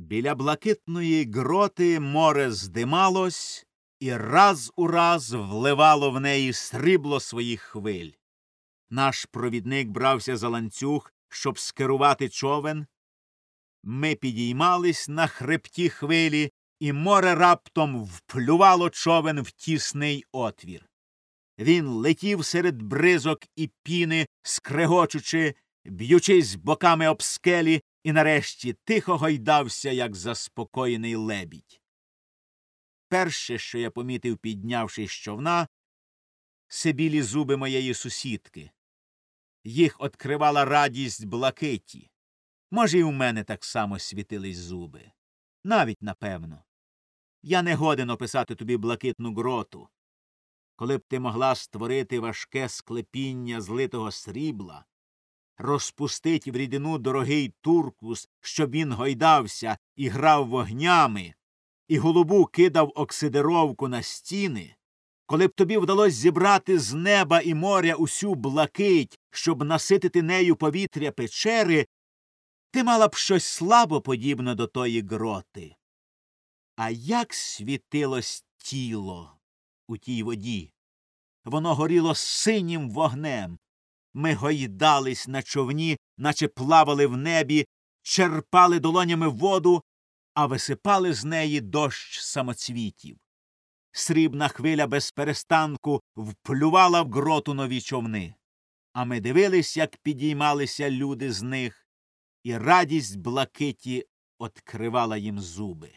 Біля блакитної гроти море здималось і раз у раз вливало в неї срібло своїх хвиль. Наш провідник брався за ланцюг, щоб скерувати човен. Ми підіймались на хребті хвилі, і море раптом вплювало човен в тісний отвір. Він летів серед бризок і піни, скрегочучи, б'ючись боками об скелі, і нарешті тихо гойдався, як заспокоєний лебідь. Перше, що я помітив, піднявшись з човна, це білі зуби моєї сусідки. Їх откривала радість блакиті. Може, і у мене так само світились зуби. Навіть напевно. Я не годен описати тобі блакитну гроту. Коли б ти могла створити важке склепіння злитого срібла, розпустить в рідину дорогий туркус, щоб він гойдався і грав вогнями, і голубу кидав оксидировку на стіни, коли б тобі вдалося зібрати з неба і моря усю блакить, щоб наситити нею повітря печери, ти мала б щось слабо подібне до тої гроти. А як світилось тіло у тій воді? Воно горіло синім вогнем. Ми гойдались на човні, наче плавали в небі, черпали долонями воду, а висипали з неї дощ самоцвітів. Срібна хвиля без перестанку вплювала в гроту нові човни. А ми дивились, як підіймалися люди з них, і радість блакиті откривала їм зуби.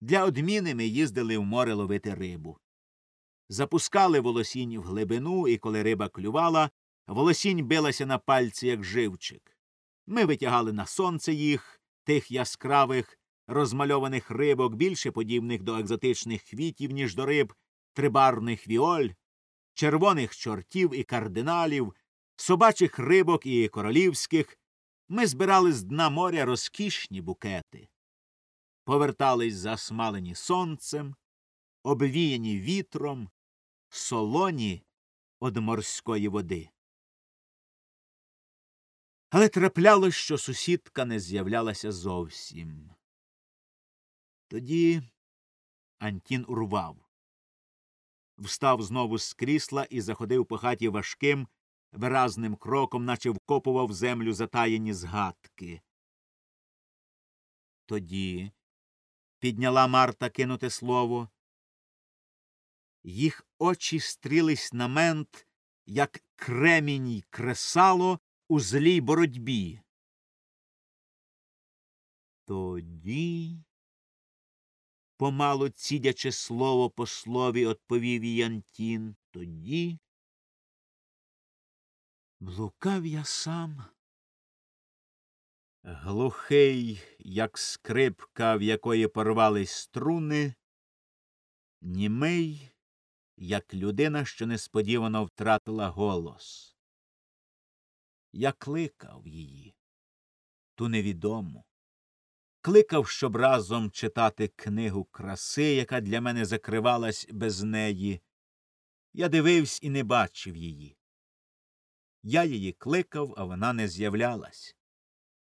Для одміни ми їздили в море ловити рибу. Запускали волосінь в глибину, і коли риба клювала, волосінь билася на пальці, як живчик. Ми витягали на сонце їх, тих яскравих, розмальованих рибок, більше подібних до екзотичних квітів, ніж до риб, трибарних віоль, червоних чортів і кардиналів, собачих рибок і королівських. Ми збирали з дна моря розкішні букети. Повертались засмалені сонцем, обвіяні вітром, солоні од морської води. Але траплялось, що сусідка не з'являлася зовсім. Тоді Антін урвав. Встав знову з крісла і заходив по хаті важким, виразним кроком, наче вкопував землю затаєні згадки. Тоді підняла Марта кинуте слово. Їх очі стрілись на мент, як кремінь кресало у злій боротьбі. Тоді, помалу цідячи слово по слові, отповів їй Антін, тоді блукав я сам. Глухий, як скрипка, в якої порвались струни, німий, як людина, що несподівано втратила голос. Я кликав її, ту невідому, кликав, щоб разом читати книгу краси, яка для мене закривалась без неї. Я дивився і не бачив її. Я її кликав, а вона не з'являлась.